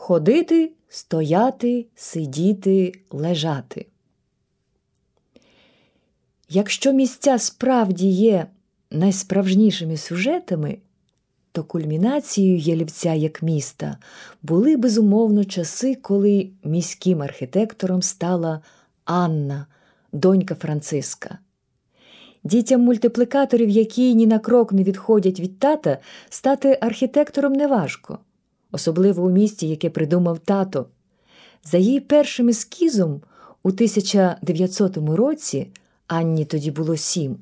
ходити, стояти, сидіти, лежати. Якщо місця справді є найсправжнішими сюжетами, то кульмінацією Єлівця як міста були безумовно часи, коли міським архітектором стала Анна, донька Франциска. Дітям мультиплікаторів, які ні на крок не відходять від тата, стати архітектором неважко, особливо у місті, яке придумав тато. За її першим ескізом у 1900 році Анні тоді було сім,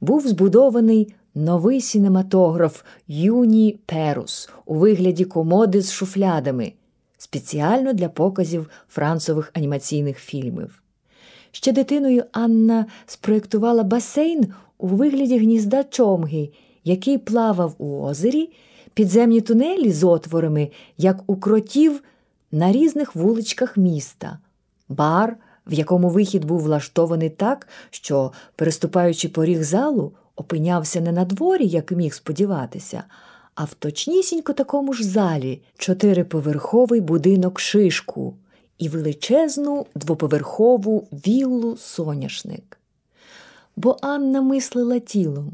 був збудований новий синематограф Юні Перус у вигляді комоди з шуфлядами, спеціально для показів францових анімаційних фільмів. Ще дитиною Анна спроєктувала басейн у вигляді гнізда чомги, який плавав у озері, підземні тунелі з отворами, як у кротів на різних вуличках міста, бар, в якому вихід був влаштований так, що, переступаючи поріг залу, опинявся не на дворі, як міг сподіватися, а в точнісінько такому ж залі чотириповерховий будинок шишку і величезну двоповерхову віллу соняшник. Бо Анна мислила тілом.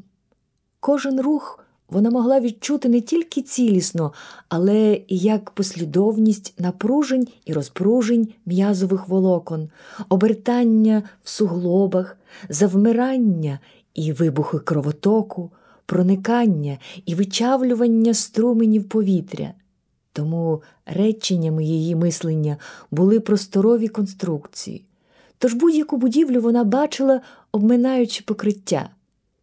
Кожен рух вона могла відчути не тільки цілісно, але і як послідовність напружень і розпружень м'язових волокон, обертання в суглобах, завмирання і вибухи кровотоку, проникання і вичавлювання струменів повітря. Тому реченнями її мислення були просторові конструкції. Тож будь-яку будівлю вона бачила, обминаючи покриття.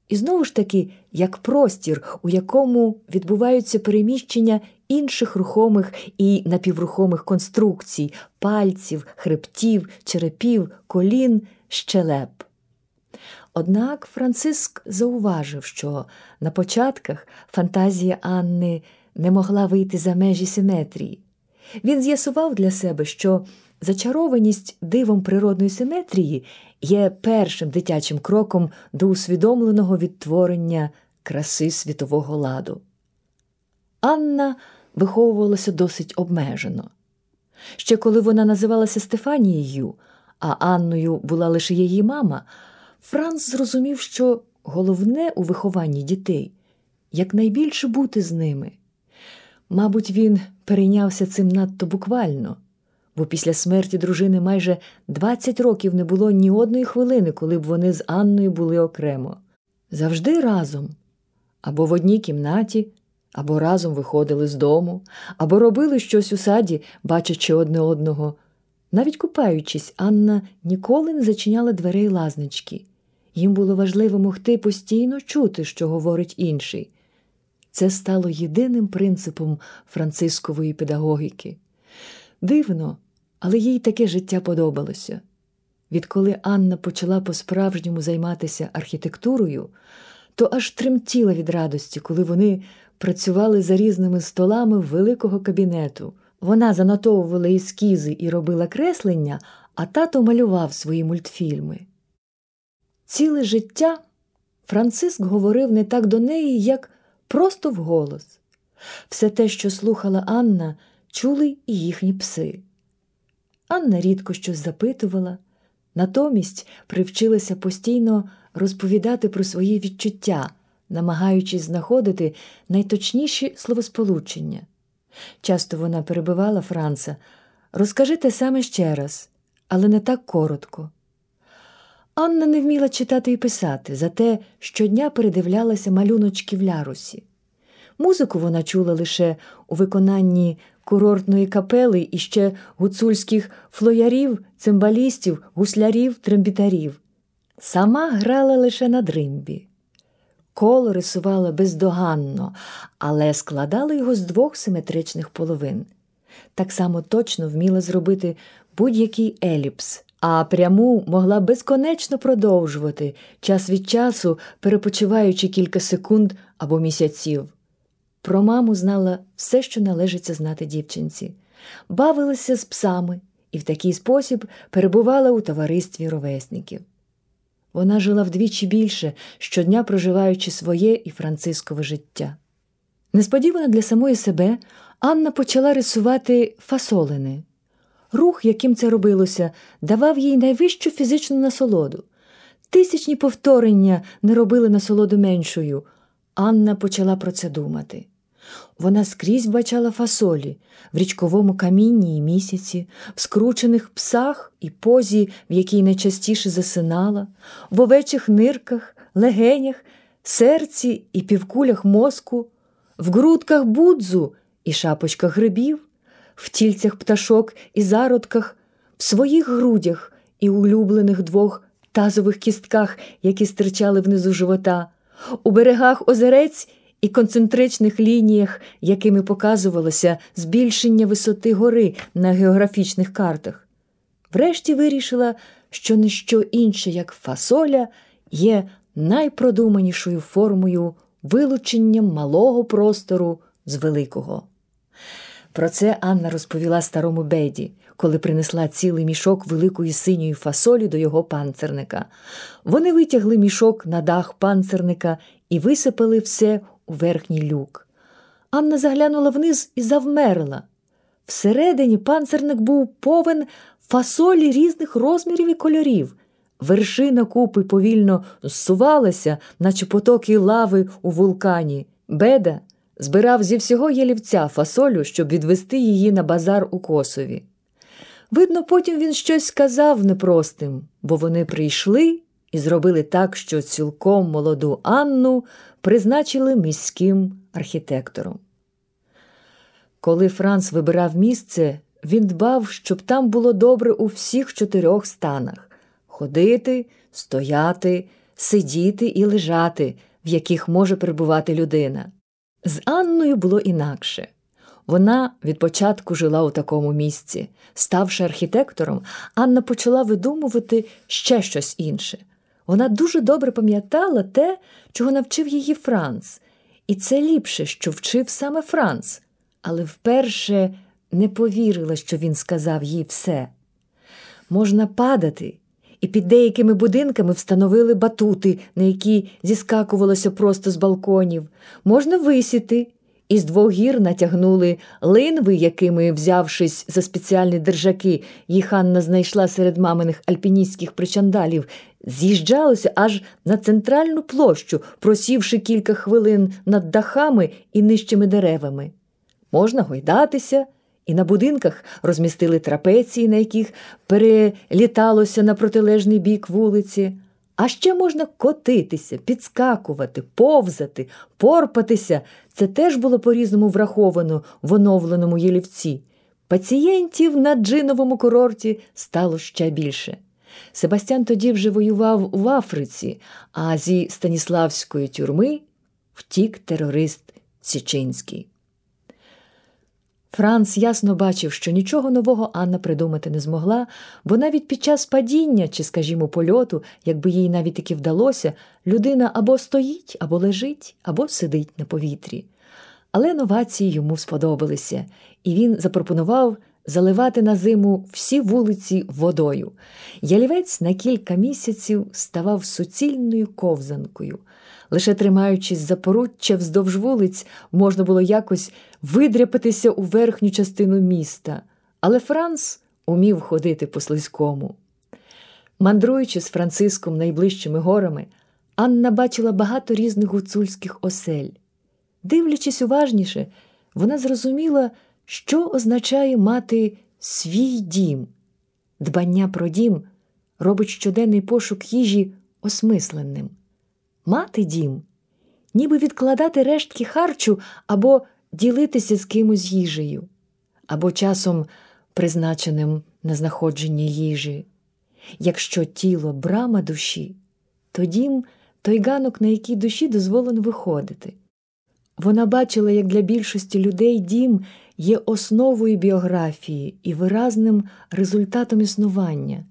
І знову ж таки, як простір, у якому відбуваються переміщення інших рухомих і напіврухомих конструкцій, пальців, хребтів, черепів, колін, щелеп. Однак Франциск зауважив, що на початках фантазія Анни не могла вийти за межі симетрії. Він з'ясував для себе, що зачарованість дивом природної симетрії є першим дитячим кроком до усвідомленого відтворення краси світового ладу. Анна виховувалася досить обмежено. Ще коли вона називалася Стефанією, а Анною була лише її мама, Франц зрозумів, що головне у вихованні дітей якнайбільше бути з ними. Мабуть, він перейнявся цим надто буквально, бо після смерті дружини майже 20 років не було ні одної хвилини, коли б вони з Анною були окремо. Завжди разом, або в одній кімнаті, або разом виходили з дому, або робили щось у саді, бачачи одне одного. Навіть купаючись, Анна ніколи не зачиняла дверей лазнички. Їм було важливо могти постійно чути, що говорить інший. Це стало єдиним принципом францискової педагогіки. Дивно, але їй таке життя подобалося. Відколи Анна почала по-справжньому займатися архітектурою, то аж тремтіла від радості, коли вони працювали за різними столами великого кабінету. Вона занотовувала ескізи і робила креслення, а тато малював свої мультфільми. Ціле життя Франциск говорив не так до неї, як просто вголос. Все те, що слухала Анна, чули і їхні пси. Анна рідко щось запитувала, натомість привчилася постійно розповідати про свої відчуття, намагаючись знаходити найточніші словосполучення. Часто вона перебивала Франца розкажи те саме ще раз, але не так коротко. Анна не вміла читати і писати, зате щодня передивлялася малюночки в лярусі. Музику вона чула лише у виконанні курортної капели і ще гуцульських флоярів, цимбалістів, гуслярів, трембітарів. Сама грала лише на дримбі. Коло рисувала бездоганно, але складала його з двох симетричних половин. Так само точно вміла зробити будь-який еліпс а пряму могла безконечно продовжувати, час від часу перепочиваючи кілька секунд або місяців. Про маму знала все, що належиться знати дівчинці, бавилася з псами і в такий спосіб перебувала у товаристві ровесників. Вона жила вдвічі більше, щодня проживаючи своє і францискове життя. Несподівано для самої себе Анна почала рисувати фасолини. Рух, яким це робилося, давав їй найвищу фізичну насолоду. Тисячні повторення не робили насолоду меншою. Анна почала про це думати. Вона скрізь бачала фасолі в річковому камінні і місяці, в скручених псах і позі, в якій найчастіше засинала, в овечих нирках, легенях, серці і півкулях мозку, в грудках будзу і шапочках грибів, в тільцях пташок і зародках, в своїх грудях і улюблених двох тазових кістках, які стирчали внизу живота, у берегах озерець і концентричних лініях, якими показувалося збільшення висоти гори на географічних картах. Врешті вирішила, що не що інше, як фасоля, є найпродуманішою формою вилучення малого простору з великого. Про це Анна розповіла старому беді, коли принесла цілий мішок великої синьої фасолі до його панцерника. Вони витягли мішок на дах панцерника і висипали все у верхній люк. Анна заглянула вниз і завмерла. Всередині панцерник був повен фасолі різних розмірів і кольорів. Вершина купи повільно зсувалася, наче потоки лави у вулкані. Беда збирав зі всього ялівця фасолю, щоб відвести її на базар у косові. Видно, потім він щось сказав непростим, бо вони прийшли і зробили так, що цілком молоду Анну призначили міським архітектором. Коли Франц вибирав місце, він дбав, щоб там було добре у всіх чотирьох станах ходити, стояти, сидіти і лежати, в яких може перебувати людина. З Анною було інакше. Вона від початку жила у такому місці. Ставши архітектором, Анна почала видумувати ще щось інше. Вона дуже добре пам'ятала те, чого навчив її Франц, і це ліпше, що вчив саме Франц, але вперше не повірила, що він сказав їй все. Можна падати, і під деякими будинками встановили батути, на які зіскакувалося просто з балконів. Можна висіти. Із двох гір натягнули линви, якими, взявшись за спеціальні держаки, їх Анна знайшла серед маминих альпіністських причандалів, з'їжджалося аж на центральну площу, просівши кілька хвилин над дахами і нижчими деревами. Можна гойдатися, і на будинках розмістили трапеції, на яких переліталося на протилежний бік вулиці. А ще можна котитися, підскакувати, повзати, порпатися. Це теж було по-різному враховано в оновленому Єлівці. Пацієнтів на джиновому курорті стало ще більше. Себастьян тоді вже воював в Африці, а зі Станіславської тюрми втік терорист Січинський. Франц ясно бачив, що нічого нового Анна придумати не змогла, бо навіть під час падіння чи, скажімо, польоту, якби їй навіть таки вдалося, людина або стоїть, або лежить, або сидить на повітрі. Але новації йому сподобалися, і він запропонував заливати на зиму всі вулиці водою. Ялівець на кілька місяців ставав суцільною ковзанкою. Лише тримаючись за поруччя вздовж вулиць, можна було якось видряпатися у верхню частину міста, але Франц умів ходити по слизькому. Мандруючи з Франциском найближчими горами, Анна бачила багато різних гуцульських осель. Дивлячись уважніше, вона зрозуміла, що означає мати свій дім. Дбання про дім робить щоденний пошук їжі осмисленним. Мати дім, ніби відкладати рештки харчу або ділитися з кимось їжею, або часом призначеним на знаходження їжі. Якщо тіло брама душі, то дім той ганок, на який душі дозволено виходити. Вона бачила, як для більшості людей дім є основою біографії і виразним результатом існування,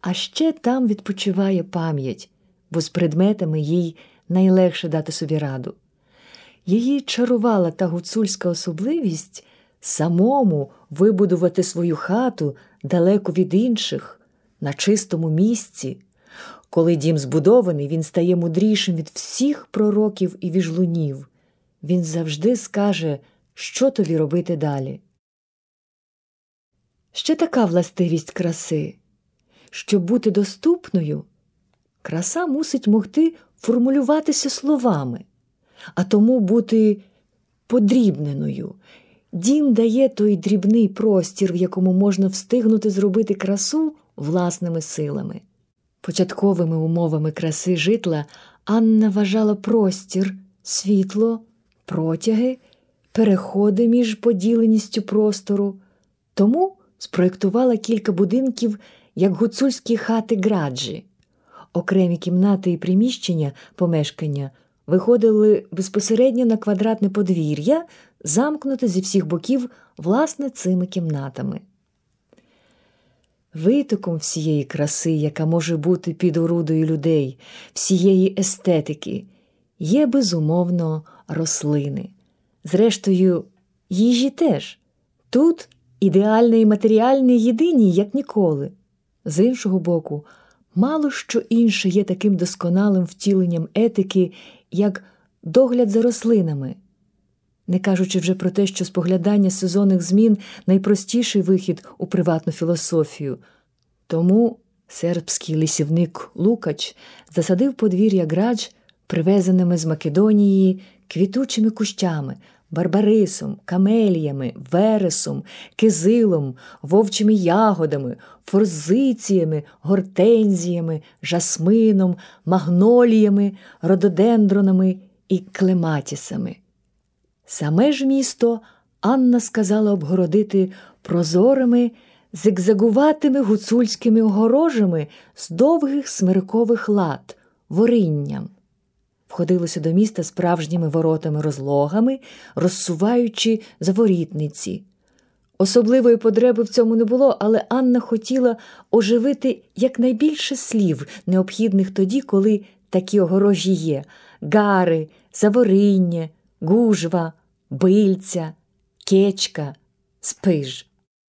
а ще там відпочиває пам'ять, бо з предметами їй найлегше дати собі раду. Її чарувала та гуцульська особливість самому вибудувати свою хату далеко від інших, на чистому місці. Коли дім збудований, він стає мудрішим від всіх пророків і віжлунів. Він завжди скаже що тобі робити далі. Ще така властивість краси, щоб бути доступною, краса мусить могти формулюватися словами, а тому бути подрібненою. Дім дає той дрібний простір, в якому можна встигнути зробити красу власними силами. Початковими умовами краси житла Анна вважала простір, світло, протяги, переходи між поділеністю простору, тому спроєктувала кілька будинків як гуцульські хати граджі. Окремі кімнати і приміщення помешкання виходили безпосередньо на квадратне подвір'я, замкнуте зі всіх боків власне цими кімнатами. Витоком всієї краси, яка може бути під орудою людей, всієї естетики, є безумовно рослини. Зрештою, їжі теж. Тут ідеальне і матеріальне єдині, як ніколи. З іншого боку, мало що інше є таким досконалим втіленням етики, як догляд за рослинами, не кажучи вже про те, що споглядання сезонних змін найпростіший вихід у приватну філософію. Тому сербський лісівник Лукач засадив подвір'я градж привезеними з Македонії квітучими кущами, барбарисом, камеліями, вересом, кизилом, вовчими ягодами, форзиціями, гортензіями, жасмином, магноліями, рододендронами і клематісами. Саме ж місто Анна сказала обгородити прозорими, зигзагуватими гуцульськими огорожами з довгих смиркових лад, воринням. Входилося до міста справжніми воротами-розлогами, розсуваючи заворітниці. Особливої потреби в цьому не було, але Анна хотіла оживити якнайбільше слів, необхідних тоді, коли такі огорожі є гари, завориння, гужва, бильця, кечка, спиж.